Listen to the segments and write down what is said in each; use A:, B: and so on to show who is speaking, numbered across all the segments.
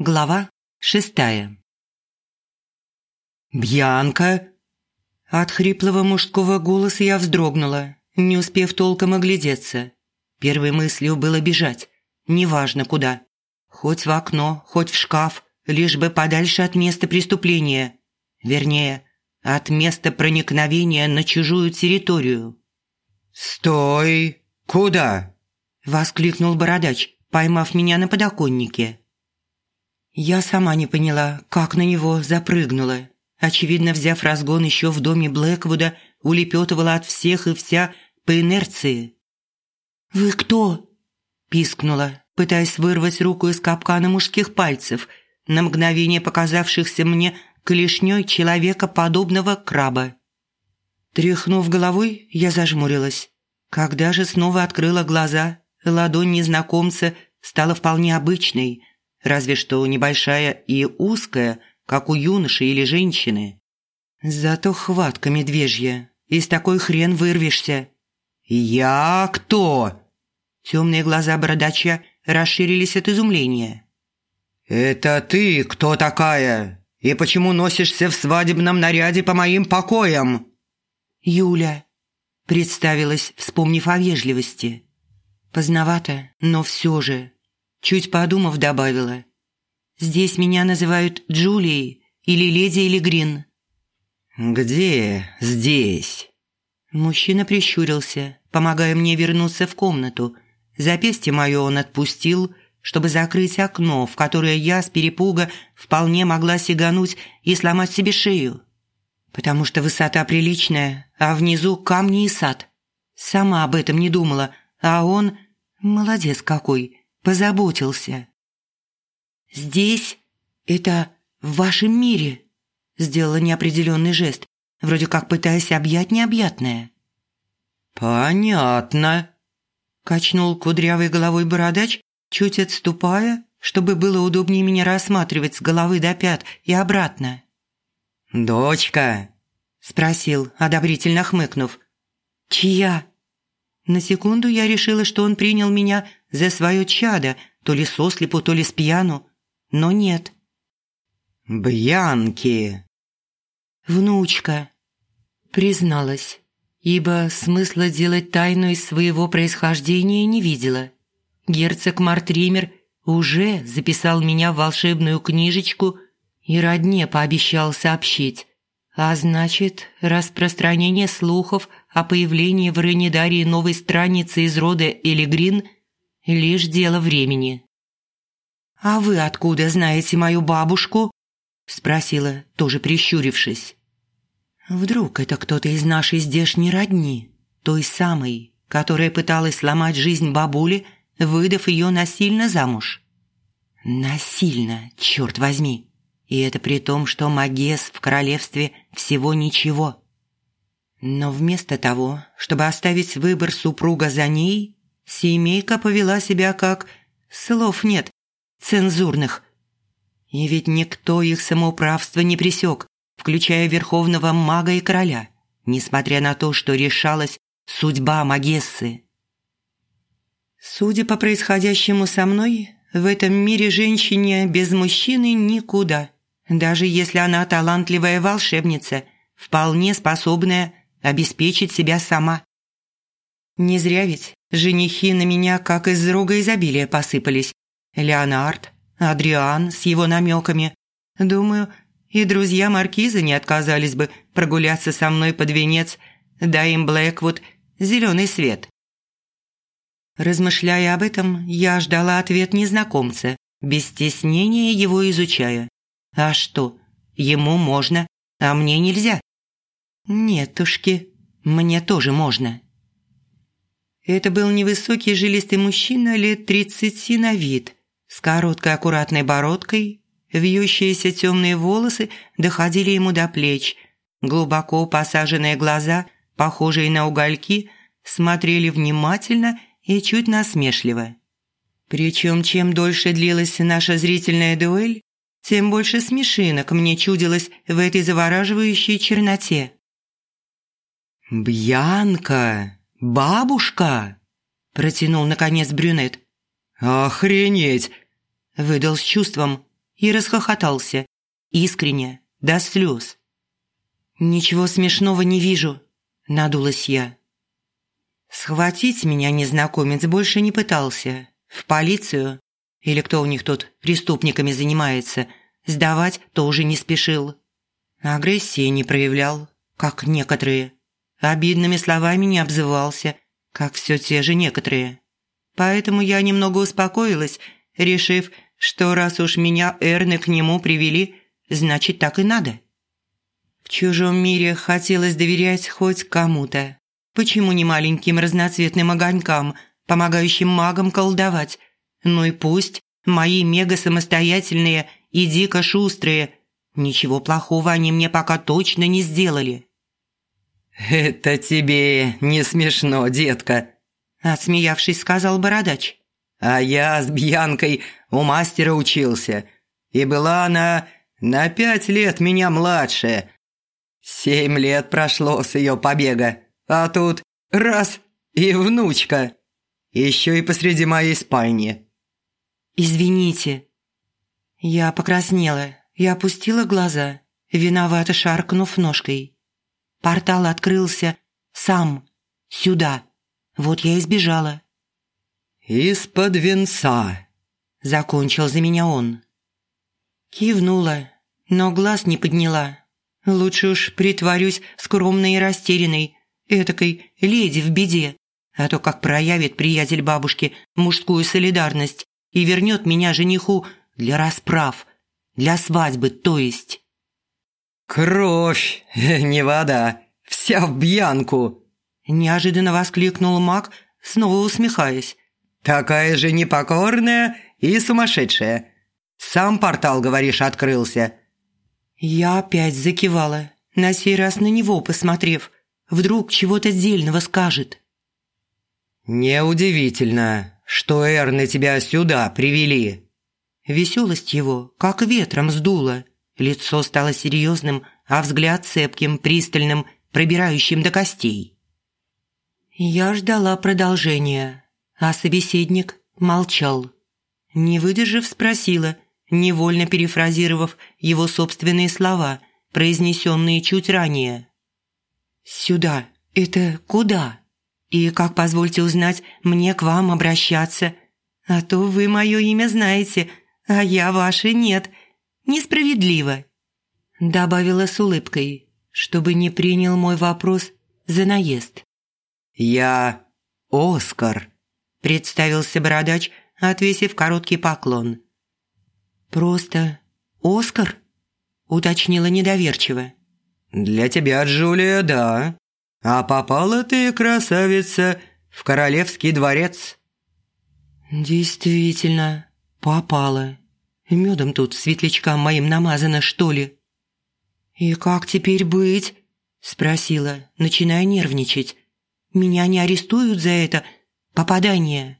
A: Глава шестая. «Бьянка!» От хриплого мужского голоса я вздрогнула, не успев толком оглядеться. Первой мыслью было бежать, неважно куда. Хоть в окно, хоть в шкаф, лишь бы подальше от места преступления. Вернее, от места проникновения на чужую территорию.
B: «Стой! Куда?»
A: – воскликнул бородач, поймав меня на подоконнике. Я сама не поняла, как на него запрыгнула. Очевидно, взяв разгон еще в доме Блэквуда, улепетывала от всех и вся по инерции. «Вы кто?» – пискнула, пытаясь вырвать руку из капкана мужских пальцев, на мгновение показавшихся мне клешней человека, подобного краба. Тряхнув головой, я зажмурилась. Когда же снова открыла глаза, ладонь незнакомца стала вполне обычной, разве что небольшая и узкая, как у юноши или женщины. Зато хватка медвежья, из такой хрен вырвешься.
B: «Я кто?»
A: Темные глаза бородача расширились от изумления.
B: «Это ты кто такая? И почему носишься в свадебном наряде по моим покоям?»
A: «Юля», – представилась, вспомнив о вежливости. Поздновато, но все же Чуть подумав, добавила. «Здесь меня называют Джулией или Леди или Грин».
B: «Где здесь?»
A: Мужчина прищурился, помогая мне вернуться в комнату. Запястье мое он отпустил, чтобы закрыть окно, в которое я с перепуга вполне могла сигануть и сломать себе шею. Потому что высота приличная, а внизу камни и сад. Сама об этом не думала, а он... Молодец какой, позаботился. «Здесь? Это в вашем мире?» Сделала неопределенный жест, вроде как пытаясь объять необъятное.
B: «Понятно», – качнул кудрявой головой бородач, чуть отступая, чтобы было удобнее меня рассматривать с головы до пят и обратно. «Дочка?» – спросил, одобрительно хмыкнув.
A: «Чья?» На секунду я решила, что он принял меня за свое чадо, то ли сослепу, то ли с пьяну. Но нет.
B: «Бьянки!»
A: «Внучка!» Призналась, ибо смысла делать тайну из своего происхождения не видела. Герцог Мартример уже записал меня в волшебную книжечку и родне пообещал сообщить. А значит, распространение слухов о появлении в Ренедарии новой страницы из рода Элигрин – лишь дело времени. «А вы откуда знаете мою бабушку?» – спросила, тоже прищурившись. «Вдруг это кто-то из нашей здешней родни, той самой, которая пыталась сломать жизнь бабули, выдав ее насильно замуж?» «Насильно, черт возьми!» И это при том, что Магес в королевстве всего ничего. Но вместо того, чтобы оставить выбор супруга за ней, семейка повела себя как «слов нет», цензурных. И ведь никто их самоуправство не пресек, включая верховного мага и короля, несмотря на то, что решалась судьба Магессы. Судя по происходящему со мной, в этом мире женщине без мужчины никуда – даже если она талантливая волшебница, вполне способная обеспечить себя сама. Не зря ведь женихи на меня как из рога изобилия посыпались. Леонард, Адриан с его намеками. Думаю, и друзья Маркиза не отказались бы прогуляться со мной под венец, дай им Блэквуд зеленый свет. Размышляя об этом, я ждала ответ незнакомца, без стеснения его изучая. А что, ему можно, а мне нельзя? Нетушки, мне тоже можно. Это был невысокий жилистый мужчина лет тридцати на вид, с короткой аккуратной бородкой, вьющиеся темные волосы доходили ему до плеч, глубоко посаженные глаза, похожие на угольки, смотрели внимательно и чуть насмешливо. Причем, чем дольше длилась наша зрительная дуэль, тем больше смешинок мне чудилось в этой завораживающей черноте.
B: «Бьянка! Бабушка!» – протянул, наконец, брюнет.
A: «Охренеть!» – выдал с чувством и расхохотался. Искренне, до слез. «Ничего смешного не вижу», – надулась я. Схватить меня незнакомец больше не пытался. В полицию, или кто у них тут преступниками занимается, сдавать тоже не спешил. Агрессии не проявлял, как некоторые. Обидными словами не обзывался, как все те же некоторые. Поэтому я немного успокоилась, решив, что раз уж меня Эрны к нему привели, значит так и надо. В чужом мире хотелось доверять хоть кому-то. Почему не маленьким разноцветным огонькам, помогающим магам колдовать? Ну и пусть мои мега-самостоятельные и дико шустрые. Ничего плохого они мне пока точно не сделали.
B: «Это тебе не смешно, детка», – отсмеявшись, сказал Бородач. «А я с Бьянкой у мастера учился, и была она на пять лет меня младше, Семь лет прошло с ее побега, а тут раз и внучка. Еще и посреди моей спальни.
A: «Извините». Я покраснела и опустила глаза, виновато шаркнув ножкой. Портал открылся сам, сюда. Вот я и сбежала.
B: «Из-под венца», – закончил за меня он.
A: Кивнула, но глаз не подняла, Лучше уж притворюсь скромной и растерянной, этакой леди в беде, а то как проявит приятель бабушки мужскую солидарность и вернет меня жениху для расправ, для свадьбы, то есть.
B: «Кровь, не вода, вся в бьянку!»
A: Неожиданно воскликнул маг, снова усмехаясь.
B: «Такая же непокорная и сумасшедшая. Сам портал, говоришь, открылся.
A: Я опять закивала, на сей раз на него посмотрев. Вдруг чего-то дельного скажет.
B: «Неудивительно, что Эрны тебя сюда привели».
A: Веселость его как ветром сдуло. Лицо стало серьезным, а взгляд цепким, пристальным, пробирающим до костей. Я ждала продолжения, а собеседник молчал. Не выдержав, спросила – невольно перефразировав его собственные слова, произнесенные чуть ранее. «Сюда. Это куда? И как, позвольте узнать, мне к вам обращаться? А то вы мое имя знаете, а я ваше нет. Несправедливо». Добавила с улыбкой, чтобы не принял мой вопрос за наезд.
B: «Я Оскар», – представился бородач, отвесив короткий поклон.
A: «Просто Оскар?» – уточнила недоверчиво.
B: «Для тебя, Джулия, да. А попала ты, красавица, в королевский дворец».
A: «Действительно, попала. Медом тут светлячкам моим намазано, что ли?» «И как теперь быть?» – спросила, начиная нервничать. «Меня не арестуют за это попадание?»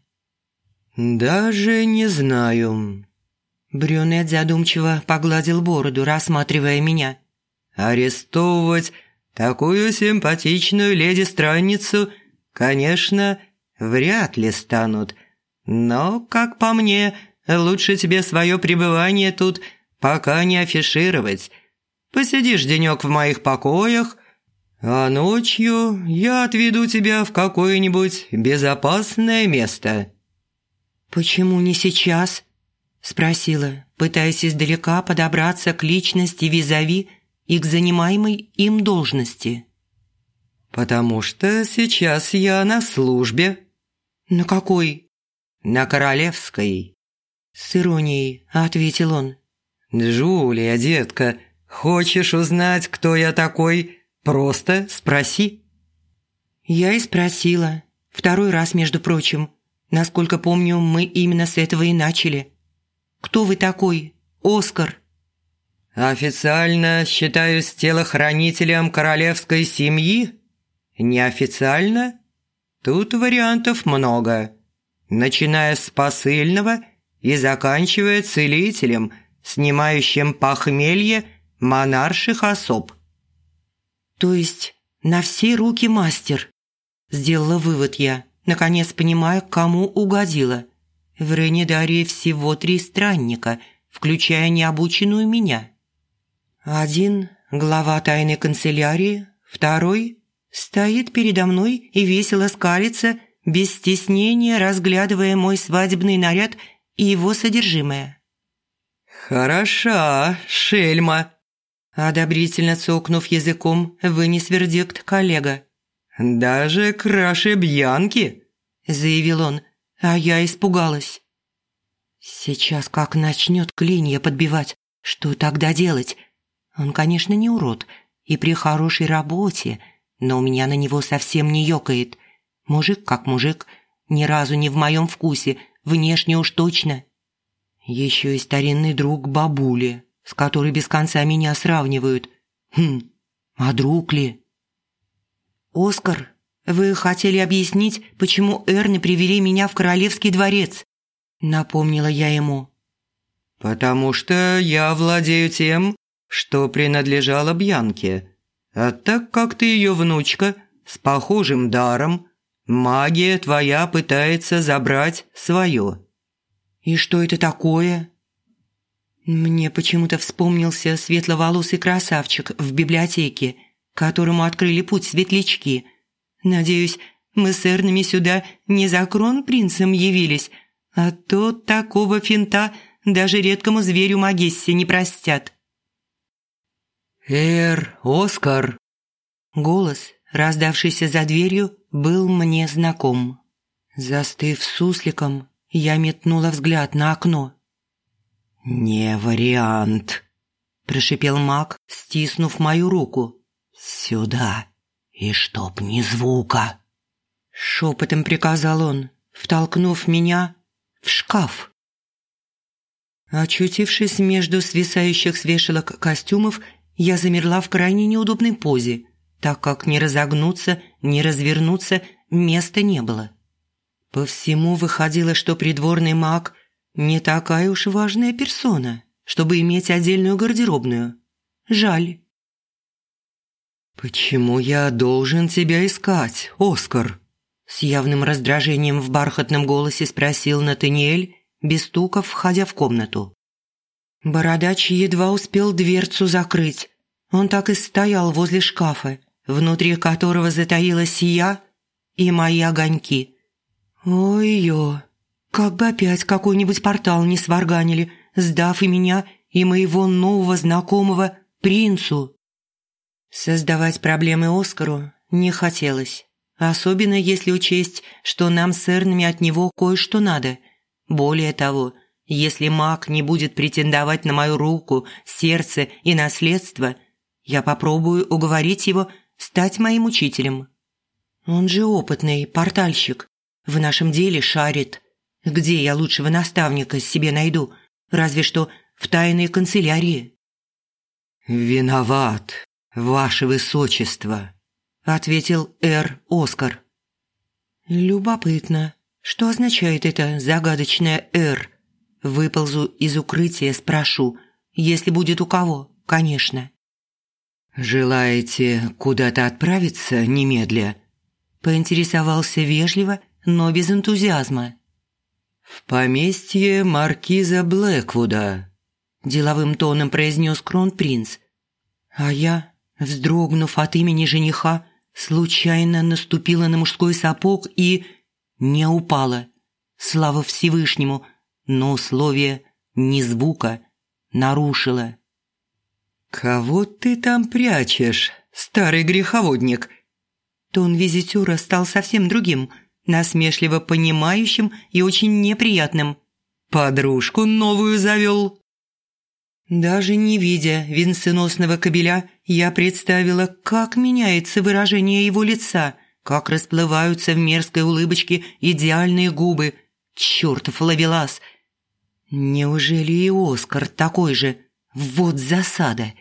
B: «Даже не знаю»,
A: Брюнет задумчиво погладил бороду, рассматривая меня.
B: «Арестовывать такую симпатичную леди-странницу, конечно, вряд ли станут. Но, как по мне, лучше тебе свое пребывание тут пока не афишировать. Посидишь денек в моих покоях, а ночью я отведу тебя в какое-нибудь безопасное место».
A: «Почему не сейчас?» Спросила, пытаясь издалека подобраться к личности визави и к занимаемой им должности.
B: «Потому что сейчас я на службе».
A: «На какой?»
B: «На королевской».
A: С иронией ответил он.
B: «Джулия, детка, хочешь узнать, кто я такой? Просто спроси».
A: Я и спросила. Второй раз, между прочим. Насколько помню, мы именно с этого и начали. Кто вы такой, Оскар?»
B: «Официально считаюсь телохранителем королевской семьи? Неофициально? Тут вариантов много. Начиная с посыльного и заканчивая целителем, снимающим похмелье монарших особ».
A: «То есть на все руки мастер?» Сделала вывод я, наконец понимая, кому угодила – в Ренедарии всего три странника, включая необученную меня. Один – глава тайной канцелярии, второй – стоит передо мной и весело скалится, без стеснения разглядывая мой свадебный наряд и его содержимое.
B: «Хороша, шельма!»
A: Одобрительно цокнув языком, вынес вердикт коллега.
B: «Даже краше Бьянки!»
A: – заявил он, а я испугалась. Сейчас как начнет клинья подбивать, что тогда делать? Он, конечно, не урод и при хорошей работе, но у меня на него совсем не ёкает. Мужик как мужик, ни разу не в моем вкусе, внешне уж точно. Еще и старинный друг бабули, с которой без конца меня сравнивают. Хм, а друг ли? «Оскар, вы хотели объяснить, почему Эрны привели меня в королевский дворец?» Напомнила я ему.
B: «Потому что я владею тем, что принадлежало Бьянке. А так как ты ее внучка с похожим даром, магия твоя пытается забрать свое».
A: «И что это такое?» Мне почему-то вспомнился светловолосый красавчик в библиотеке, которому открыли путь светлячки. Надеюсь, мы с Эрнами сюда не за кронпринцем явились, а то такого финта даже редкому зверю Магессе не простят.
B: «Эр, Оскар!»
A: Голос, раздавшийся за дверью, был мне знаком. Застыв сусликом, я метнула взгляд на окно.
B: «Не вариант», – прошипел маг, стиснув мою руку. «Сюда, и чтоб ни звука!»
A: Шепотом приказал он, втолкнув меня в шкаф. Очутившись между свисающих с вешалок костюмов, я замерла в крайне неудобной позе, так как ни разогнуться, ни развернуться места не было. По всему выходило, что придворный маг не такая уж важная персона, чтобы иметь отдельную гардеробную. Жаль.
B: «Почему я должен тебя искать, Оскар?»
A: С явным раздражением в бархатном голосе спросил Натаниэль, без стука входя в комнату. Бородач едва успел дверцу закрыть. Он так и стоял возле шкафа, внутри которого затаилась я и мои огоньки. Ой-ё, как бы опять какой-нибудь портал не сварганили, сдав и меня, и моего нового знакомого принцу. Создавать проблемы Оскару не хотелось. Особенно если учесть, что нам с Эрнами от него кое-что надо. Более того, если маг не будет претендовать на мою руку, сердце и наследство, я попробую уговорить его стать моим учителем. Он же опытный портальщик, в нашем деле шарит. Где я лучшего наставника себе найду? Разве что в тайной канцелярии.
B: «Виноват, ваше высочество», ответил Эр Оскар.
A: Любопытно, что означает это загадочное Р. Выползу из укрытия, спрошу, если будет у кого, конечно.
B: «Желаете куда-то отправиться немедля?»
A: Поинтересовался вежливо, но без энтузиазма.
B: «В поместье маркиза Блэквуда», – деловым тоном произнес кронпринц.
A: А я, вздрогнув от имени жениха, случайно наступила на мужской сапог и не упала. Слава Всевышнему, но условие ни звука нарушила.
B: «Кого ты там прячешь, старый греховодник?»
A: Тон визитера стал совсем другим, насмешливо понимающим и очень неприятным.
B: «Подружку новую завел?»
A: Даже не видя венценосного кобеля, я представила, как меняется выражение его лица, как расплываются в мерзкой улыбочке идеальные губы. Чёртов ловелас! Неужели и Оскар такой же? Вот засада!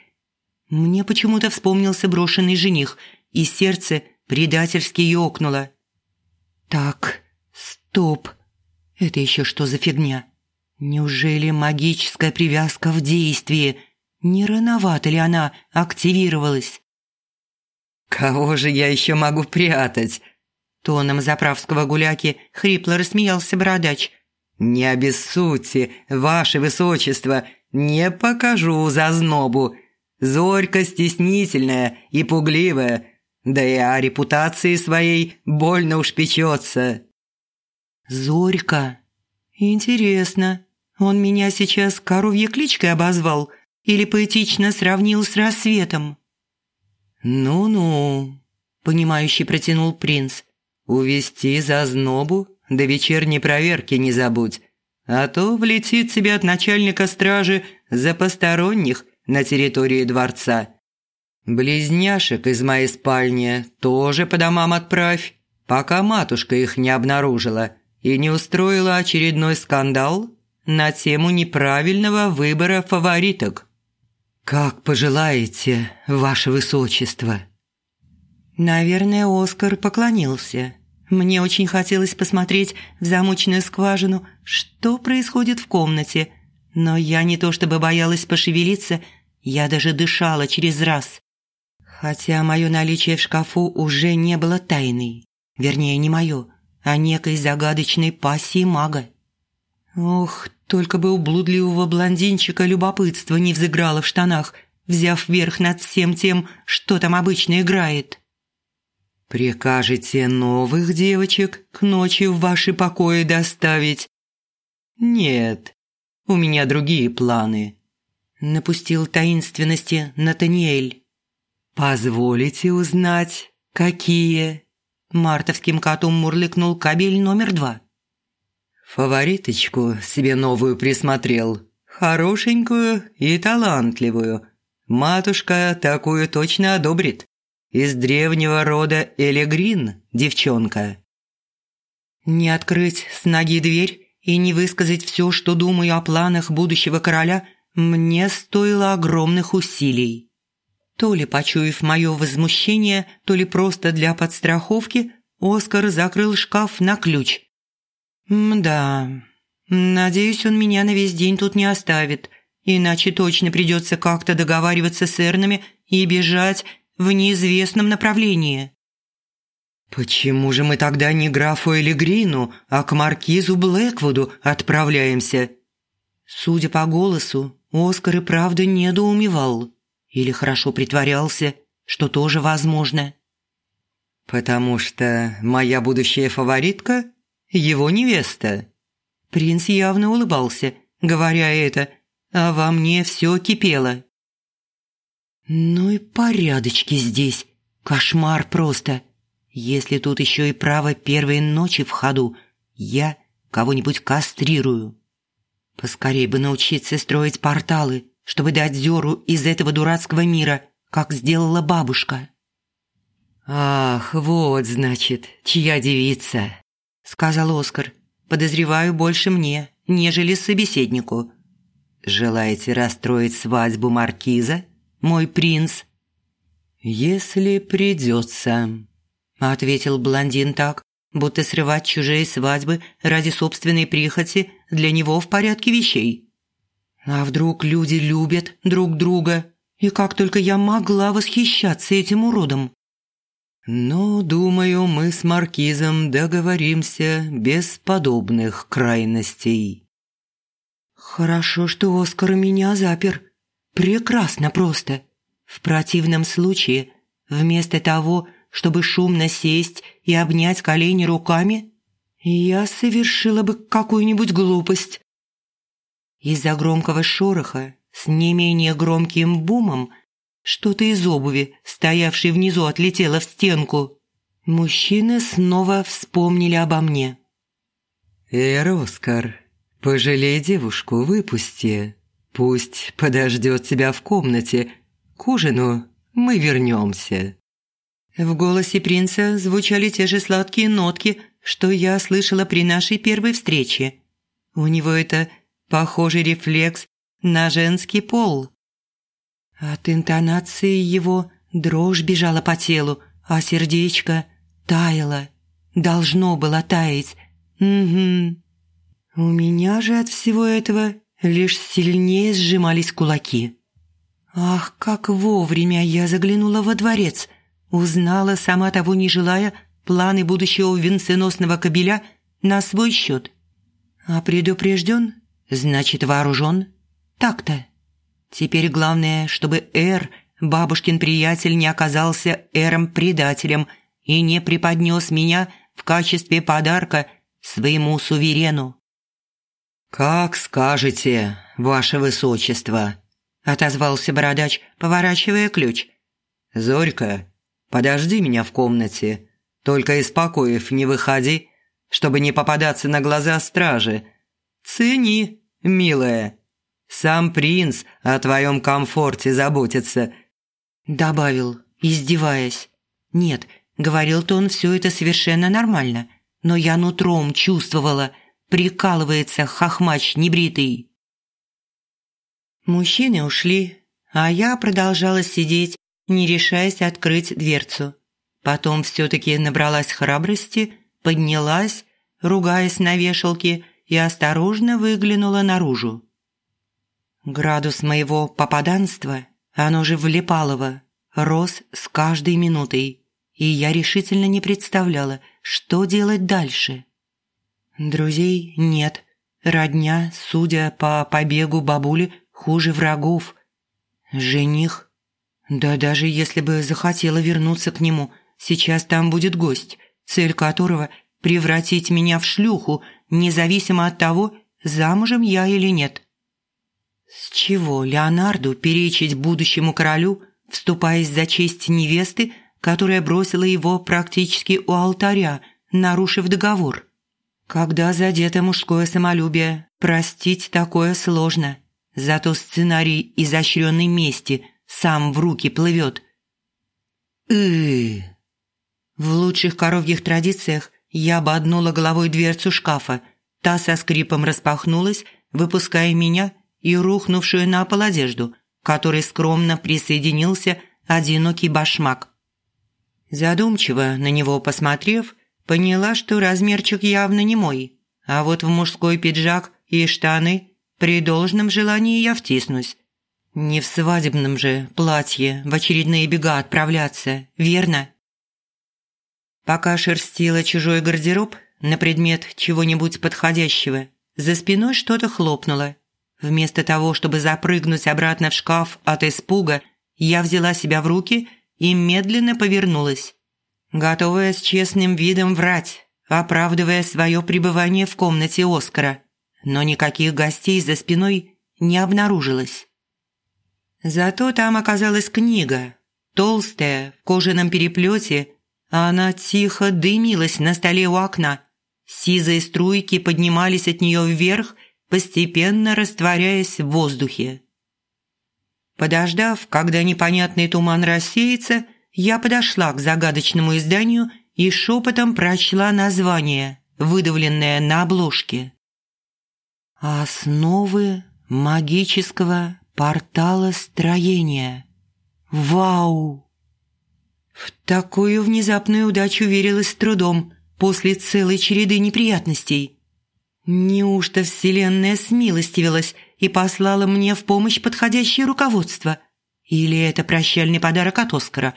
A: Мне почему-то вспомнился брошенный жених, и сердце предательски ёкнуло. Так, стоп. Это еще что за фигня? Неужели магическая привязка в действии? Не рановато ли она активировалась?
B: «Кого же я еще могу прятать?»
A: Тоном заправского гуляки хрипло рассмеялся бородач.
B: «Не обессудьте, ваше высочество, не покажу зазнобу. Зорька стеснительная и пугливая, да и о репутации своей больно уж печется».
A: «Зорька? Интересно, он меня сейчас коровьей кличкой обозвал или поэтично сравнил с рассветом?»
B: «Ну-ну», – понимающий протянул принц. «Увести за знобу, до вечерней проверки не забудь, а то влетит тебе от начальника стражи за посторонних на территории дворца. Близняшек из моей спальни тоже по домам отправь, пока матушка их не обнаружила и не устроила очередной скандал на тему неправильного выбора фавориток». «Как пожелаете, ваше высочество».
A: Наверное, Оскар поклонился. Мне очень хотелось посмотреть в замочную скважину, что происходит в комнате. Но я не то чтобы боялась пошевелиться, я даже дышала через раз. Хотя мое наличие в шкафу уже не было тайной. Вернее, не мое, а некой загадочной пассии мага. Ох, только бы у блудливого блондинчика любопытство не взыграло в штанах, взяв верх над всем тем, что там обычно играет.
B: «Прикажете новых девочек к ночи в ваши покои доставить?» «Нет, у меня другие планы», – напустил таинственности Натаниэль. «Позволите узнать, какие?» Мартовским котом мурлыкнул кабель номер два. Фавориточку себе новую присмотрел. Хорошенькую и талантливую. Матушка такую точно одобрит. Из древнего рода Элегрин, девчонка. Не открыть с ноги дверь и не высказать все, что думаю о планах будущего короля, мне стоило огромных усилий. То ли почуяв мое возмущение, то ли просто для подстраховки, Оскар закрыл шкаф на ключ – «Да, надеюсь, он меня на весь день тут не оставит, иначе точно придется как-то договариваться с Эрнами и бежать в неизвестном направлении». «Почему же мы тогда не графу Элигрину, а к маркизу Блэквуду отправляемся?» Судя по голосу, Оскар и правда недоумевал. Или хорошо притворялся, что тоже возможно. «Потому что моя будущая фаворитка его невеста». Принц явно улыбался, говоря это, а во мне все кипело. «Ну и порядочки здесь. Кошмар просто. Если тут еще и право первой ночи в ходу, я кого-нибудь кастрирую. Поскорей бы научиться строить порталы, чтобы дать Зеру из этого дурацкого мира, как сделала бабушка». «Ах, вот, значит, чья девица сказал Оскар. «Подозреваю больше мне, нежели собеседнику». «Желаете расстроить свадьбу маркиза, мой принц?» «Если придется», – ответил блондин так, будто срывать чужие свадьбы ради собственной прихоти для него в порядке вещей. «А вдруг люди любят друг друга, и как только я могла восхищаться этим уродом?» Но, думаю, мы с Маркизом договоримся без подобных крайностей. Хорошо, что Оскар меня запер. Прекрасно просто. В противном случае, вместо того, чтобы шумно сесть и обнять колени руками, я совершила бы какую-нибудь глупость. Из-за громкого шороха с не менее громким бумом что-то из обуви, стоявшей внизу, отлетело в стенку. Мужчины снова вспомнили обо мне. «Эр, Оскар, пожалей девушку, выпусти. Пусть подождет тебя в комнате. К ужину мы вернемся». В голосе принца звучали те же сладкие нотки, что я слышала при нашей первой встрече. У него это похожий рефлекс на женский пол. От интонации его дрожь бежала по телу, а сердечко таяло. Должно было таять. Угу. У меня же от всего этого лишь сильнее сжимались кулаки. Ах, как вовремя я заглянула во дворец. Узнала, сама того не желая, планы будущего венценосного кобеля на свой счет.
A: А предупрежден, значит вооружен. Так-то. Теперь главное, чтобы Эр, бабушкин приятель, не оказался Эром-предателем и не преподнес меня в качестве подарка своему суверену.
B: «Как скажете, ваше высочество», – отозвался бородач, поворачивая ключ. «Зорька, подожди меня в комнате, только из покоев не выходи, чтобы не попадаться на глаза стражи. Цени, милая. Сам принц о твоем комфорте заботится», – добавил, издеваясь.
A: «Нет, говорил-то он все это совершенно нормально, но я нутром чувствовала, прикалывается хохмач небритый». Мужчины ушли, а я продолжала сидеть, не решаясь открыть дверцу. Потом все-таки набралась храбрости, поднялась, ругаясь на вешалке, и осторожно выглянула наружу. Градус моего попаданства, оно же влипалово, рос с каждой минутой, и я решительно не представляла, что делать дальше. Друзей нет, родня, судя по побегу бабули, хуже врагов. Жених? Да даже если бы захотела вернуться к нему, сейчас там будет гость, цель которого – превратить меня в шлюху, независимо от того, замужем я или нет. С чего Леонарду перечить будущему королю, вступаясь за честь невесты, которая бросила его практически у алтаря, нарушив договор? Когда задето мужское самолюбие, простить такое сложно. Зато сценарий изощренной мести сам в руки плывет.
B: «Ы-ы-ы!»
A: В лучших коровьих традициях я боднула головой дверцу шкафа. Та со скрипом распахнулась, выпуская меня и рухнувшую на пол одежду, которой скромно присоединился одинокий башмак. Задумчиво на него посмотрев, поняла, что размерчик явно не мой, а вот в мужской пиджак и штаны при должном желании я втиснусь. Не в свадебном же платье в очередные бега отправляться, верно? Пока шерстила чужой гардероб на предмет чего-нибудь подходящего, за спиной что-то хлопнуло. Вместо того, чтобы запрыгнуть обратно в шкаф от испуга, я взяла себя в руки и медленно повернулась, готовая с честным видом врать, оправдывая свое пребывание в комнате Оскара. Но никаких гостей за спиной не обнаружилось. Зато там оказалась книга, толстая, в кожаном переплете а она тихо дымилась на столе у окна. Сизые струйки поднимались от нее вверх, постепенно растворяясь в воздухе. Подождав, когда непонятный туман рассеется, я подошла к загадочному изданию и шепотом прочла название, выдавленное на обложке. «Основы магического портала строения». Вау! В такую внезапную удачу верилась с трудом после целой череды неприятностей. Неужто Вселенная смилостивилась и послала мне в помощь подходящее руководство? Или это прощальный подарок от Оскара?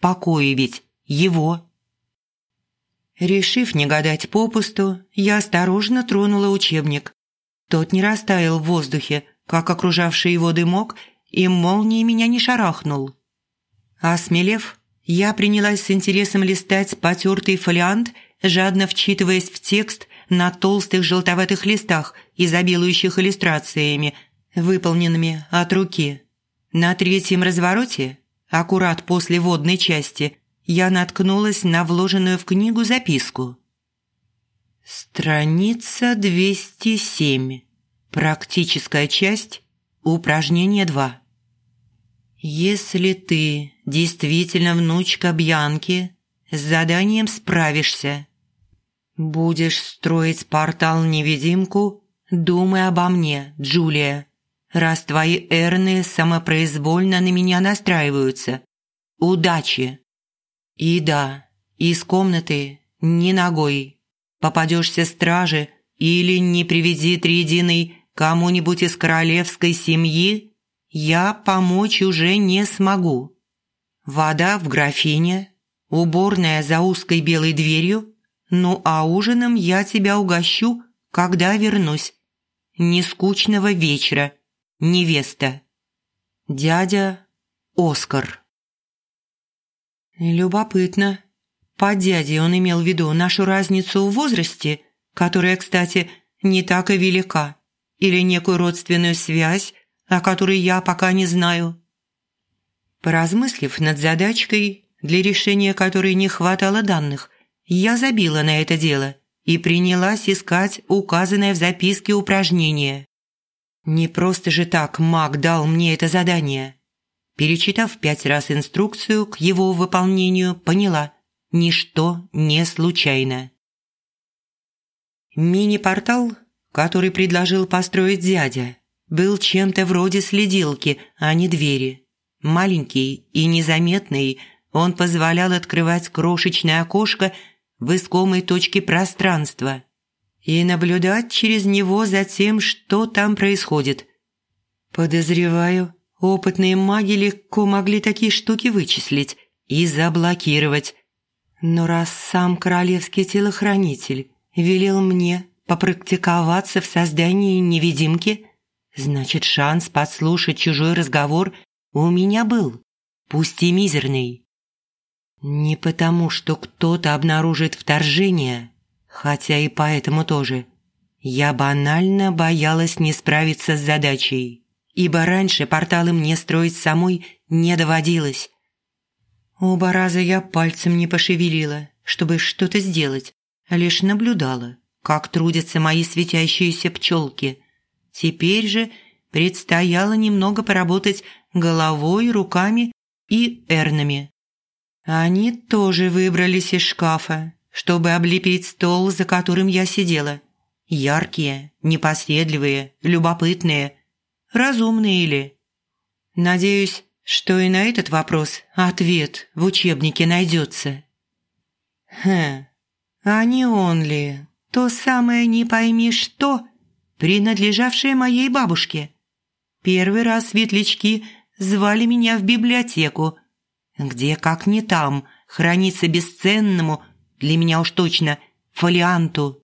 A: Покои ведь его. Решив не гадать попусту, я осторожно тронула учебник. Тот не растаял в воздухе, как окружавший его дымок, и молнией меня не шарахнул. Осмелев, я принялась с интересом листать потертый фолиант, жадно вчитываясь в текст на толстых желтоватых листах, изобилующих иллюстрациями, выполненными от руки. На третьем развороте, аккурат после водной части, я наткнулась на вложенную в книгу записку. Страница 207. Практическая часть. Упражнение 2. «Если ты действительно внучка Бьянки, с заданием справишься. Будешь строить портал-невидимку, думай обо мне, Джулия, раз твои эрны самопроизвольно на меня настраиваются. Удачи! И да, из комнаты ни ногой. Попадешься страже или не приведи триединый кому-нибудь из королевской семьи – я помочь уже не смогу. Вода в графине, уборная за узкой белой дверью, ну а ужином я тебя угощу, когда вернусь. Ни скучного вечера. Невеста. Дядя Оскар. Любопытно. По дяде он имел в виду нашу разницу в возрасте, которая, кстати, не так и велика, или некую родственную связь, о которой я пока не знаю. Поразмыслив над задачкой, для решения которой не хватало данных, я забила на это дело и принялась искать указанное в записке упражнение. Не просто же так маг дал мне это задание. Перечитав пять раз инструкцию к его выполнению, поняла – ничто не случайно. Мини-портал, который предложил построить дядя, был чем-то вроде следилки, а не двери. Маленький и незаметный, он позволял открывать крошечное окошко в искомой точке пространства и наблюдать через него за тем, что там происходит. Подозреваю, опытные маги легко могли такие штуки вычислить и заблокировать. Но раз сам королевский телохранитель велел мне попрактиковаться в создании невидимки, значит шанс подслушать чужой разговор у меня был, пусть и мизерный. Не потому, что кто-то обнаружит вторжение, хотя и поэтому тоже. Я банально боялась не справиться с задачей, ибо раньше порталы мне строить самой не доводилось. Оба раза я пальцем не пошевелила, чтобы что-то сделать, а лишь наблюдала, как трудятся мои светящиеся пчелки. Теперь же предстояло немного поработать головой, руками и эрнами. Они тоже выбрались из шкафа, чтобы облепить стол, за которым я сидела. Яркие, непоседливые, любопытные, разумные ли? Надеюсь, что и на этот вопрос ответ в учебнике найдется. Хм, а не он ли? То самое не пойми что, принадлежавшее моей бабушке. Первый раз светлячки звали меня в библиотеку, где, как не там, хранится бесценному, для меня уж точно, фолианту.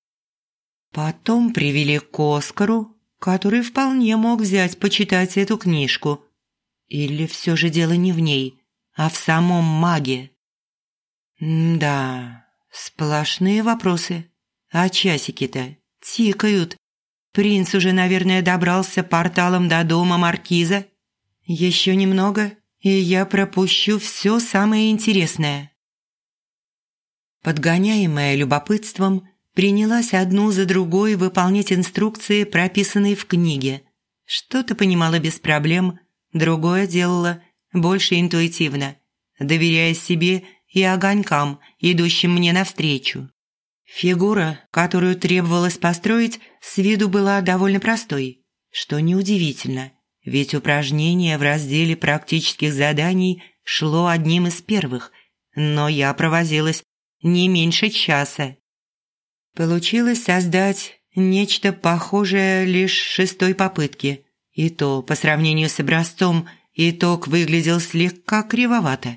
A: Потом привели к Оскару, который вполне мог взять почитать эту книжку. Или все же дело не в ней, а в самом маге? Да, сплошные вопросы. А часики-то тикают. Принц уже, наверное, добрался порталом до дома маркиза. Еще немного, и я пропущу все самое интересное. Подгоняемая любопытством, принялась одну за другой выполнять инструкции, прописанные в книге. Что-то понимала без проблем, другое делала больше интуитивно, доверяя себе и огонькам, идущим мне навстречу. Фигура, которую требовалось построить, с виду была довольно простой, что неудивительно – ведь упражнение в разделе практических заданий шло одним из первых, но я провозилась не меньше часа. Получилось создать нечто похожее лишь шестой попытки, и то по сравнению с образцом итог выглядел слегка кривовато.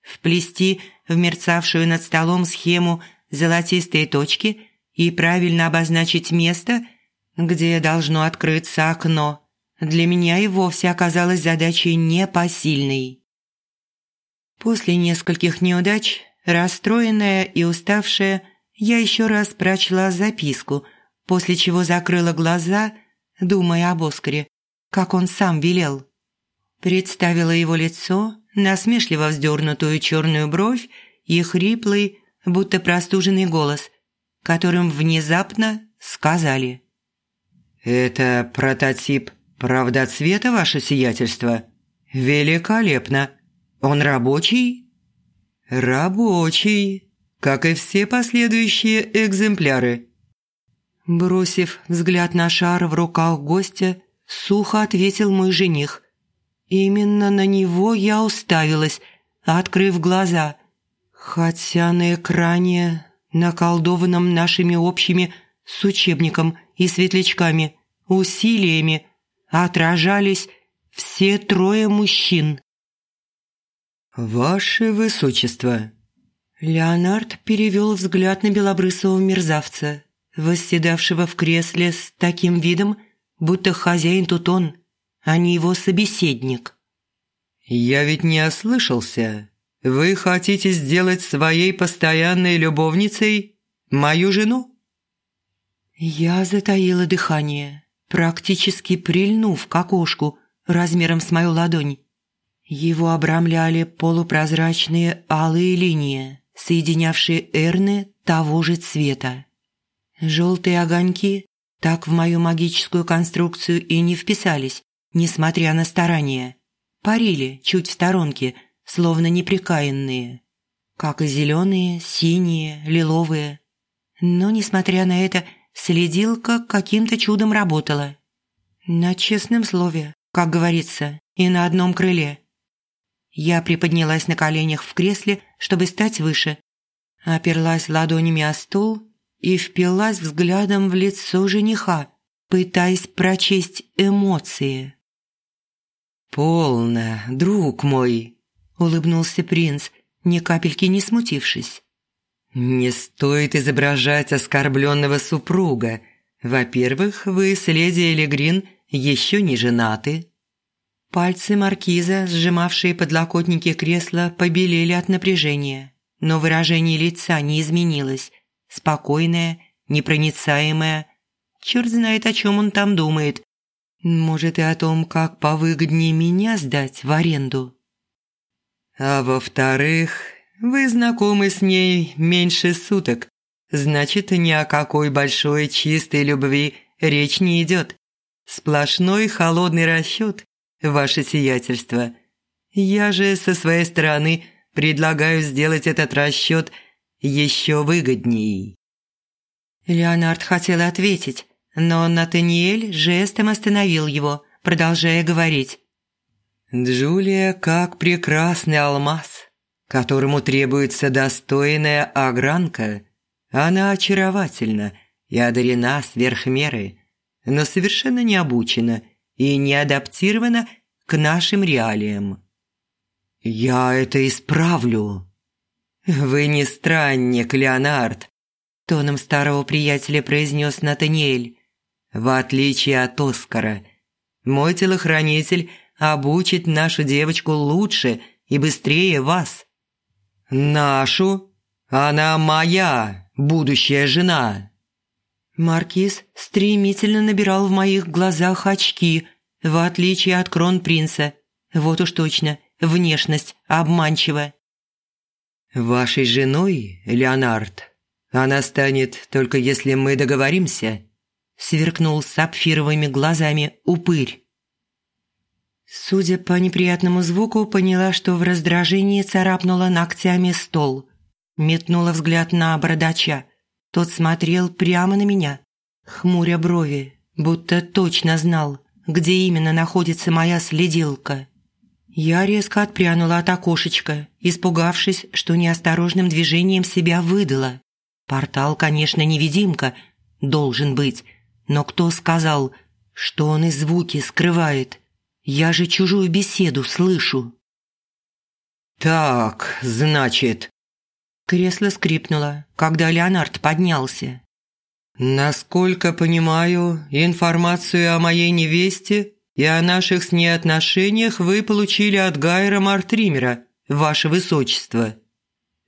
A: Вплести в мерцавшую над столом схему золотистые точки и правильно обозначить место, где должно открыться окно – для меня и вовсе оказалась задачей непосильной. После нескольких неудач, расстроенная и уставшая, я еще раз прочла записку, после чего закрыла глаза, думая об Оскаре, как он сам велел. Представила его лицо, насмешливо вздернутую черную бровь и хриплый, будто простуженный голос, которым внезапно сказали.
B: «Это прототип «Правда цвета, ваше сиятельство?» «Великолепно! Он рабочий?» «Рабочий, как и все последующие экземпляры».
A: Бросив взгляд на шар в руках гостя, сухо ответил мой жених. Именно на него я уставилась, открыв глаза, хотя на экране, наколдованном нашими общими с учебником и светлячками, усилиями, отражались все трое мужчин.
B: «Ваше Высочество!»
A: Леонард перевел взгляд на белобрысого мерзавца, восседавшего в кресле с таким видом, будто хозяин тут он, а не его собеседник.
B: «Я ведь не ослышался. Вы хотите сделать своей постоянной любовницей мою жену?»
A: Я затаила дыхание, практически прильнув к окошку размером с мою ладонь. Его обрамляли полупрозрачные алые линии, соединявшие эрны того же цвета. Желтые огоньки так в мою магическую конструкцию и не вписались, несмотря на старания. Парили чуть в сторонке, словно неприкаянные. Как и зеленые, синие, лиловые. Но, несмотря на это, следилка каким-то чудом работала. На честном слове, как говорится, и на одном крыле. Я приподнялась на коленях в кресле, чтобы стать выше. Оперлась ладонями о стол и впилась взглядом в лицо жениха, пытаясь прочесть эмоции.
B: «Полно, друг мой», – улыбнулся принц, ни капельки не смутившись. «Не стоит изображать оскорбленного супруга. Во-первых, вы с леди Элегрин еще не женаты».
A: Пальцы маркиза, сжимавшие подлокотники кресла, побелели от напряжения, но выражение лица не изменилось. Спокойное, непроницаемое. Черт знает, о чем он там думает. Может, и о том, как повыгоднее меня сдать в аренду.
B: А во-вторых, вы знакомы с ней меньше суток. Значит, ни о какой большой чистой любви речь не идет. Сплошной холодный расчет, ваше сиятельство. Я же со своей стороны предлагаю сделать этот расчет еще выгодней».
A: Леонард хотел ответить, но Натаниэль жестом остановил его, продолжая говорить.
B: «Джулия как прекрасный алмаз которому требуется достойная огранка. Она очаровательна и одарена сверх меры, но совершенно не обучена и не адаптирована к нашим реалиям. «Я это исправлю». «Вы не странник, Леонард», – тоном старого приятеля произнес Натаниэль. «В отличие от Оскара, мой телохранитель обучит нашу девочку лучше и быстрее вас». «Нашу? Она моя будущая жена!»
A: Маркиз стремительно набирал в моих глазах очки, в отличие от кронпринца. Вот уж точно, внешность обманчива.
B: «Вашей женой, Леонард, она станет только если мы договоримся», сверкнул сапфировыми глазами упырь.
A: Судя по неприятному звуку, поняла, что в раздражении царапнула ногтями стол. Метнула взгляд на бородача. Тот смотрел прямо на меня, хмуря брови, будто точно знал, где именно находится моя следилка. Я резко отпрянула от окошечка, испугавшись, что неосторожным движением себя выдала. Портал, конечно, невидимка, должен быть, но кто сказал, что он и звуки скрывает – я же чужую беседу слышу.
B: «Так, значит...»
A: Кресло скрипнуло, когда Леонард поднялся.
B: «Насколько понимаю, информацию о моей невесте и о наших с ней отношениях вы получили от Гайра Мартримера, ваше высочество».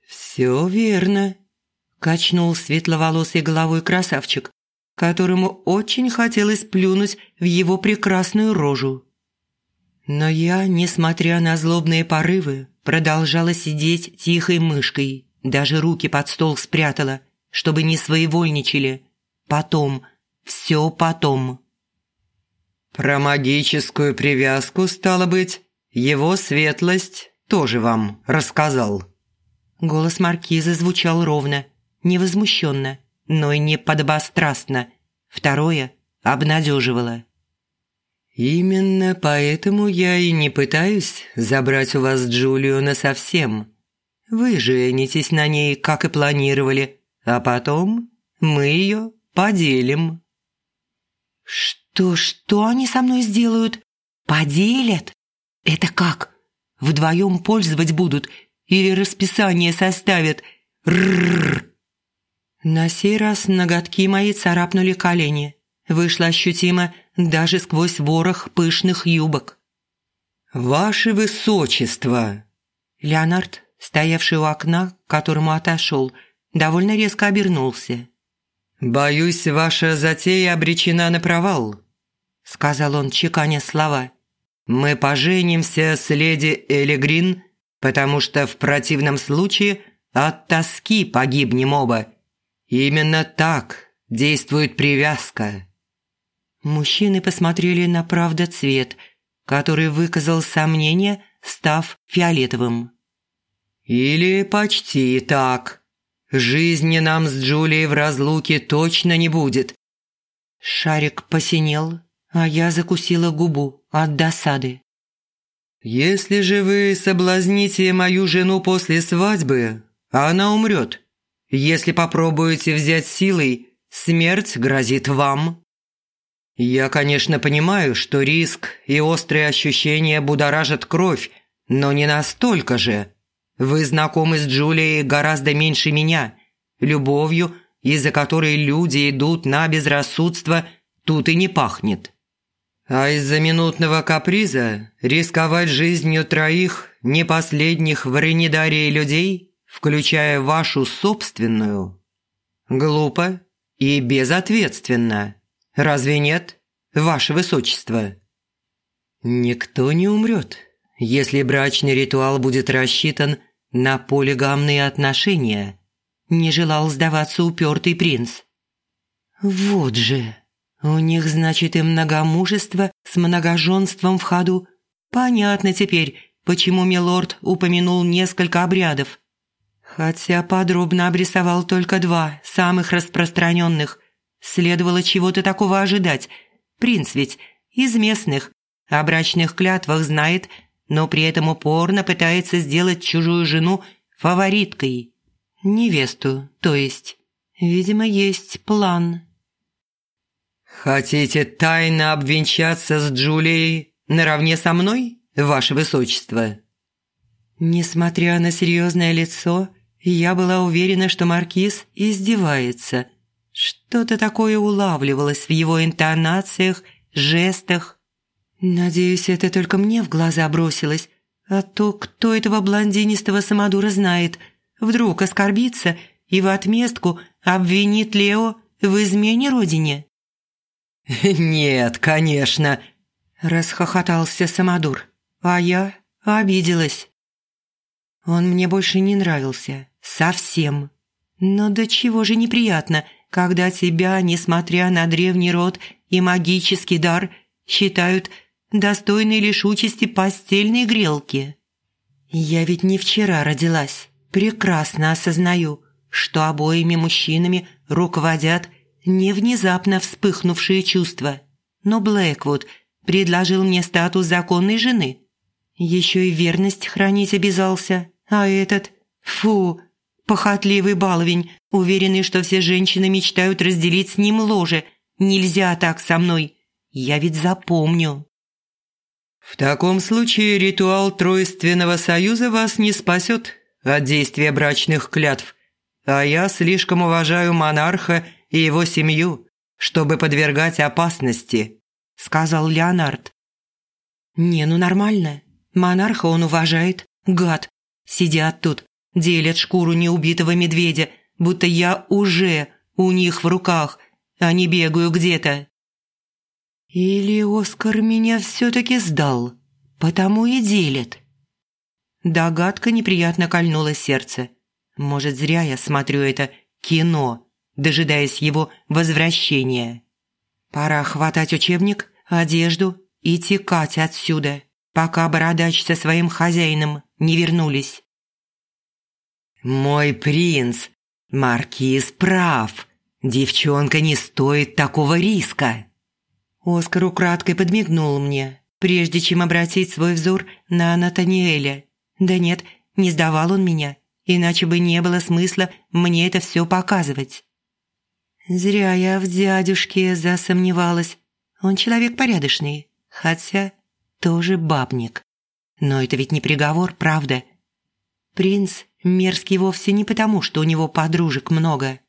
A: «Все верно», – качнул светловолосый головой красавчик, которому очень хотелось плюнуть в его прекрасную рожу. Но я, несмотря на злобные порывы, продолжала сидеть тихой мышкой, даже руки под стол спрятала, чтобы не своевольничали. Потом, все потом.
B: «Про магическую привязку, стало быть, его светлость тоже вам рассказал».
A: Голос маркиза звучал ровно, невозмущенно, но и не подобострастно. Второе обнадеживало.
B: «Именно поэтому я и не пытаюсь забрать у вас Джулию насовсем. Вы женитесь на ней, как и планировали, а потом мы ее поделим».
A: «Что, что они со мной сделают? Поделят? Это как? Вдвоем пользовать будут или расписание составят? Рррр!» На сей раз ноготки мои царапнули колени. Вышло ощутимо даже сквозь ворох пышных юбок.
B: «Ваше Высочество!»
A: Леонард, стоявший у окна, к которому отошел, довольно резко обернулся.
B: «Боюсь, ваша затея обречена на провал», — сказал он, чеканя слова. «Мы поженимся с леди Элли Грин, потому что в противном случае от тоски погибнем оба. Именно так действует привязка».
A: Мужчины посмотрели на правдоцвет, который выказал сомнение, став фиолетовым.
B: «Или почти так. Жизни нам с Джулией в разлуке точно не будет».
A: Шарик посинел, а я закусила губу от досады.
B: «Если же вы соблазните мою жену после свадьбы, она умрет. Если попробуете взять силой, смерть грозит вам». Я, конечно, понимаю, что риск и острые ощущения будоражат кровь, но не настолько же. Вы знакомы с Джулией гораздо меньше меня. Любовью, из-за которой люди идут на безрассудство, тут и не пахнет. А из-за минутного каприза рисковать жизнью троих не последних в Ренидарии людей, включая вашу собственную, глупо и безответственно. Разве нет, ваше высочество? Никто не умрет, если брачный ритуал будет рассчитан на полигамные отношения. Не желал сдаваться упертый принц.
A: Вот же, у них, значит, и многомужество с многоженством в ходу. Понятно теперь, почему милорд упомянул несколько обрядов. Хотя подробно обрисовал только два, самых распространенных – Следовало чего-то такого ожидать. Принц ведь из местных, о брачных клятвах знает, но при этом упорно пытается сделать чужую жену фавориткой. Невесту, то есть. Видимо, есть план.
B: «Хотите тайно обвенчаться с Джулией наравне со мной, ваше высочество?»
A: Несмотря на серьезное лицо, я была уверена, что маркиз издевается – что-то такое улавливалось в его интонациях, жестах. Надеюсь, это только мне в глаза бросилось. А то кто этого блондинистого самодура знает? Вдруг оскорбится и в отместку обвинит Лео в измене родине?
B: «Нет, конечно», – расхохотался самодур. А я обиделась. Он мне больше не нравился. Совсем. Но до чего же неприятно – когда тебя, несмотря на древний род и магический дар, считают достойной лишь участи постельной грелки. Я ведь не вчера родилась, прекрасно осознаю, что обоими мужчинами руководят не внезапно вспыхнувшие чувства. Но Блэквуд предложил мне статус законной жены. Еще и верность хранить обязался, а этот... Фу, Похотливый баловень, уверенный, что все женщины мечтают разделить с ним ложе. Нельзя так со мной. Я ведь запомню. В таком случае ритуал Тройственного Союза вас не спасет от действия брачных клятв. А я слишком уважаю монарха и его семью, чтобы подвергать опасности», – сказал Леонард.
A: «Не, ну нормально. Монарха он уважает. Гад. Сидят тут, делят шкуру неубитого медведя, будто я уже у них в руках, а не бегаю где-то. Или Оскар меня все-таки сдал, потому и делит. Догадка неприятно кольнула сердце. Может, зря я смотрю это кино, дожидаясь его возвращения. Пора хватать учебник, одежду и текать отсюда, пока бородач со своим хозяином не вернулись.
B: «Мой принц, маркиз прав. Девчонка не стоит такого риска».
A: Оскар украдкой подмигнул мне, прежде чем обратить свой взор на Натаниэля. Да нет, не сдавал он меня, иначе бы не было смысла мне это все показывать. Зря я в дядюшке засомневалась. Он человек порядочный, хотя тоже бабник. Но это ведь не приговор, правда? Принц Мерзкий вовсе не потому, что у него подружек много.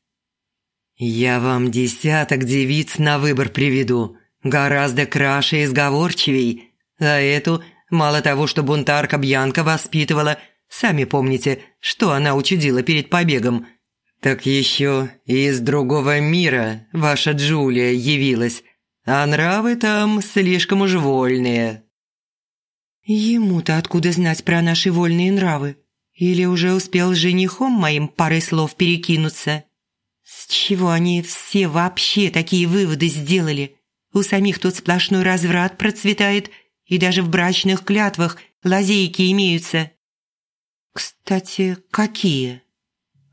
B: «Я вам десяток девиц на выбор приведу, гораздо краше и сговорчивей, а эту, мало того, что бунтарка Бьянка воспитывала, сами помните, что она учудила перед побегом, так еще из другого мира ваша Джулия явилась, а нравы там слишком уж вольные».
A: «Ему-то откуда знать про наши вольные нравы? Или уже успел с женихом моим парой слов перекинуться?» С чего они все вообще такие выводы сделали? У самих тут сплошной разврат процветает, и даже в брачных клятвах лазейки имеются. Кстати, какие?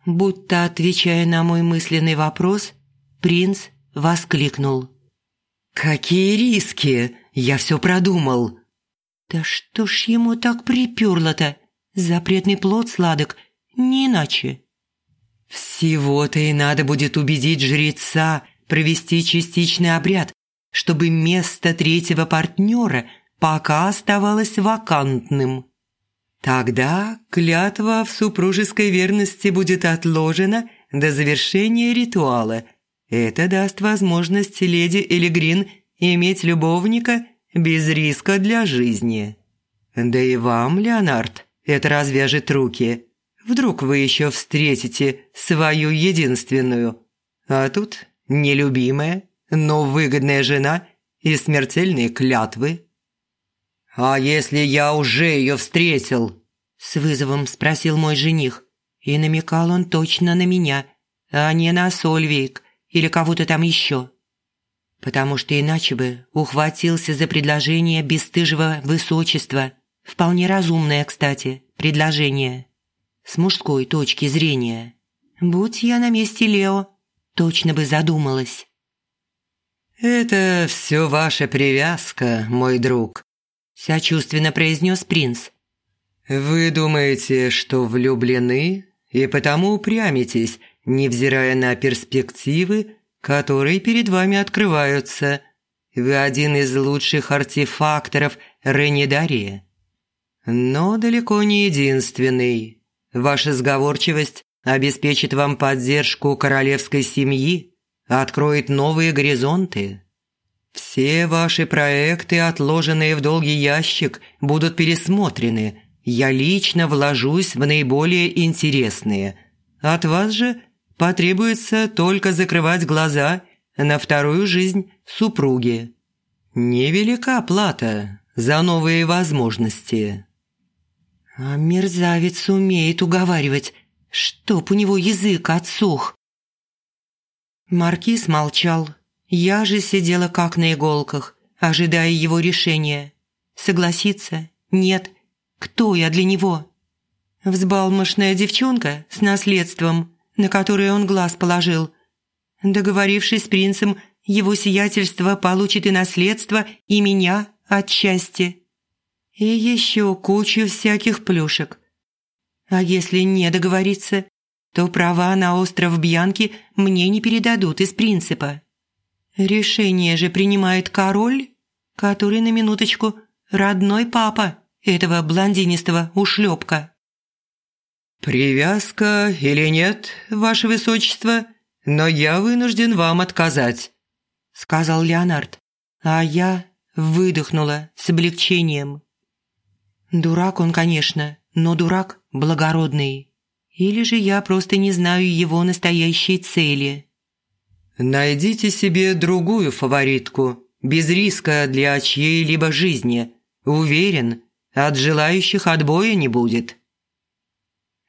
A: Будто отвечая на мой мысленный вопрос, принц воскликнул.
B: «Какие риски? Я все продумал!»
A: «Да что ж ему так приперло-то? Запретный плод сладок, не иначе!»
B: Всего-то и надо будет убедить жреца провести частичный обряд, чтобы место третьего партнера пока оставалось вакантным. Тогда клятва в супружеской верности будет отложена до завершения ритуала. Это даст возможность леди Элигрин иметь любовника без риска для жизни. Да и вам, Леонард, это развяжет руки – Вдруг вы еще встретите свою единственную. А тут нелюбимая, но выгодная жена и смертельные клятвы. «А если я уже ее встретил?» С вызовом спросил мой жених. И намекал он точно на меня, а не на Сольвейк или кого-то там еще. Потому что иначе бы ухватился за предложение бесстыжего высочества. Вполне разумное, кстати, предложение с мужской точки зрения. Будь я на месте Лео, точно бы задумалась. «Это все ваша привязка, мой друг», – сочувственно произнес принц. «Вы думаете, что влюблены и потому упрямитесь, невзирая на перспективы, которые перед вами открываются. Вы один из лучших артефакторов Ренидария. Но далеко не единственный. Ваша сговорчивость обеспечит вам поддержку королевской семьи, откроет новые горизонты. Все ваши проекты, отложенные в долгий ящик, будут пересмотрены. Я лично вложусь в наиболее интересные. От вас же потребуется только закрывать глаза на вторую жизнь супруги. Невелика плата за новые возможности. А мерзавец умеет уговаривать, чтоб у него язык отсох. Маркиз молчал. Я же сидела как на иголках, ожидая его решения. Согласиться? Нет. Кто я для него? Взбалмошная девчонка с наследством, на которое он глаз положил. Договорившись с принцем, его сиятельство получит и наследство, и меня отчасти и еще кучу всяких плюшек. А если не договориться, то права на остров Бьянки мне не передадут из принципа. Решение же принимает король, который на минуточку родной папа этого блондинистого ушлепка. «Привязка или нет, ваше высочество, но я вынужден вам отказать», – сказал Леонард, а я выдохнула с облегчением. Дурак он, конечно, но дурак благородный. Или же я просто не знаю его настоящей цели. Найдите себе другую фаворитку, без риска для чьей-либо жизни. Уверен, от желающих отбоя не будет.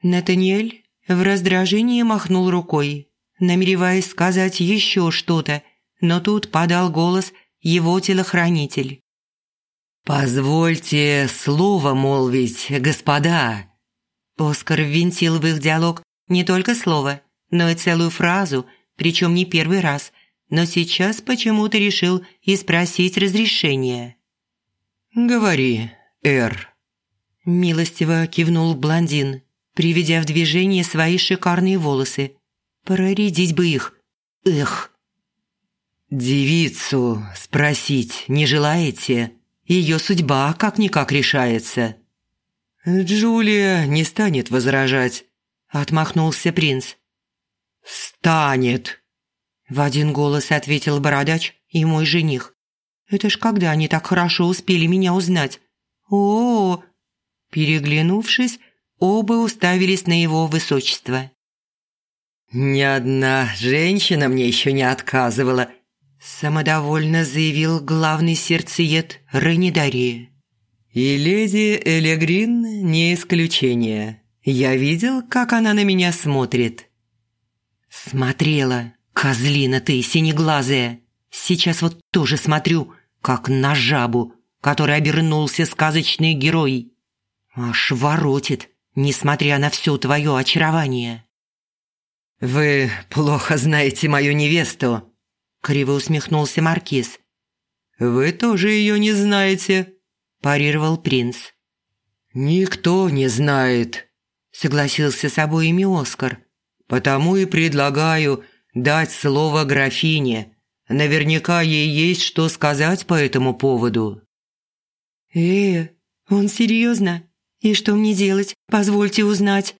B: Натаниэль в раздражении махнул рукой, намереваясь сказать еще что-то, но тут подал голос его телохранитель. «Позвольте слово молвить, господа!» Оскар ввинтил в их диалог не только слово, но и целую фразу, причем не первый раз, но сейчас почему-то решил и спросить разрешения. «Говори, Эр», – милостиво кивнул блондин, приведя в движение свои шикарные волосы. «Проредить бы их! Эх!» «Девицу спросить не желаете?» Ее судьба как-никак решается». «Джулия не станет возражать», – отмахнулся принц. «Станет»,
A: В один голос ответил бородач и мой жених. «Это ж когда они так хорошо успели меня узнать?» О, -о, -о Переглянувшись, оба уставились на его высочество.
B: «Ни одна женщина мне еще не отказывала», – самодовольно заявил главный сердцеед Ранидария. «И леди Элегрин не исключение. Я видел, как она на меня смотрит».
A: «Смотрела, козлина ты, синеглазая. Сейчас вот тоже смотрю, как на жабу, который обернулся сказочный герой. Аж воротит, несмотря на все твое очарование».
B: «Вы плохо знаете мою невесту», – криво усмехнулся Маркиз. «Вы тоже ее не знаете», – парировал принц. «Никто не знает», – согласился с обоими Оскар. «Потому и предлагаю дать слово графине. Наверняка ей есть что сказать по этому поводу».
A: «Э, он серьезно? И что мне делать? Позвольте узнать».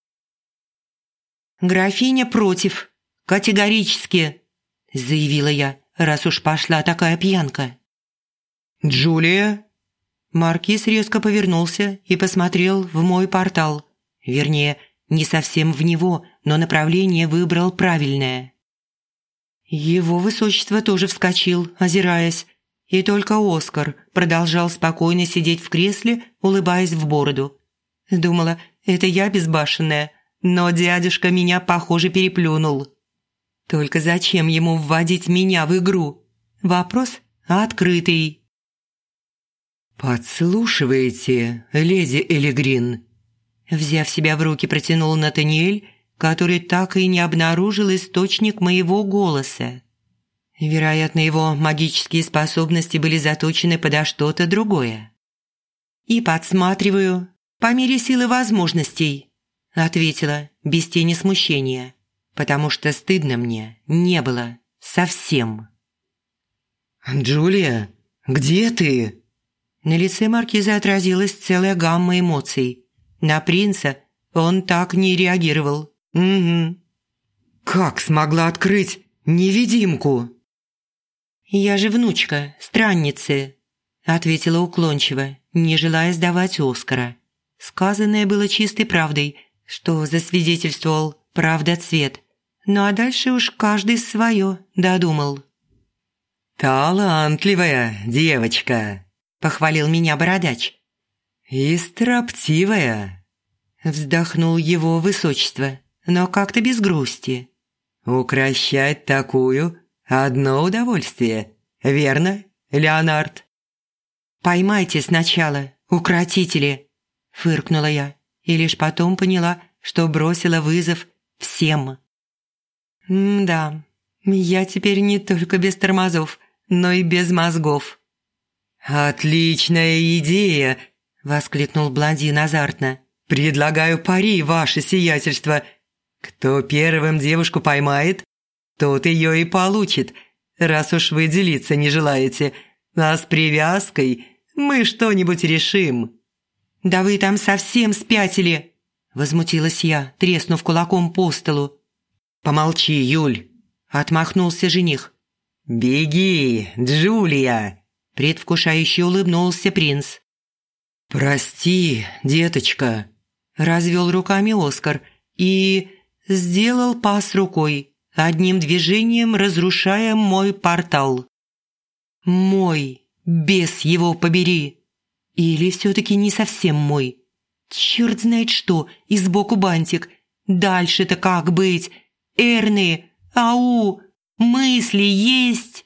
A: «Графиня против. Категорически», – заявила я, раз уж пошла такая пьянка.
B: «Джулия?»
A: Маркиз резко повернулся и посмотрел в мой портал. Вернее, не совсем в него, но направление выбрал правильное. Его высочество тоже вскочил, озираясь, и только Оскар продолжал спокойно сидеть в кресле, улыбаясь в бороду. Думала, это я безбашенная, но дядюшка меня, похоже, переплюнул. Только зачем ему вводить меня в игру? Вопрос открытый.
B: «Подслушиваете, леди Элигрин?»
A: Взяв себя в руки, протянул Натаниэль, который так и не обнаружил источник моего голоса. Вероятно, его магические способности были заточены подо что-то другое. «И подсматриваю, по мере силы возможностей», – ответила без тени смущения, потому что стыдно мне не было совсем.
B: «Джулия, где ты?»
A: На лице маркиза отразилась целая гамма эмоций. На принца он так не реагировал. «Угу».
B: «Как смогла открыть невидимку?»
A: «Я же внучка, странницы», – ответила уклончиво, не желая сдавать Оскара. Сказанное было чистой правдой – что засвидетельствовал правда цвет. Ну а дальше уж каждый свое додумал.
B: «Талантливая девочка», – похвалил меня бородач. «И строптивая», – вздохнул его высочество, но как-то без грусти. «Укращать такую – одно удовольствие, верно, Леонард?»
A: «Поймайте сначала, укротители», – фыркнула я и лишь потом поняла, что бросила вызов всем. «Да, я теперь не только без тормозов, но и без мозгов».
B: «Отличная идея!» – воскликнул блондин азартно. «Предлагаю пари, ваше сиятельство. Кто первым девушку поймает, тот ее и получит, раз уж вы делиться не желаете. А с привязкой мы что-нибудь решим».
A: «Да вы там совсем спятили!» – возмутилась я, треснув кулаком по столу.
B: «Помолчи, Юль!» – отмахнулся жених. «Беги, Джулия!» – предвкушающе улыбнулся принц. «Прости, деточка!» – развел руками Оскар и сделал пас рукой, одним движением разрушая мой портал. «Мой, бес его побери!» Или все-таки не совсем мой? Черт знает что, и сбоку бантик. Дальше-то как быть? Эрны, ау, мысли есть?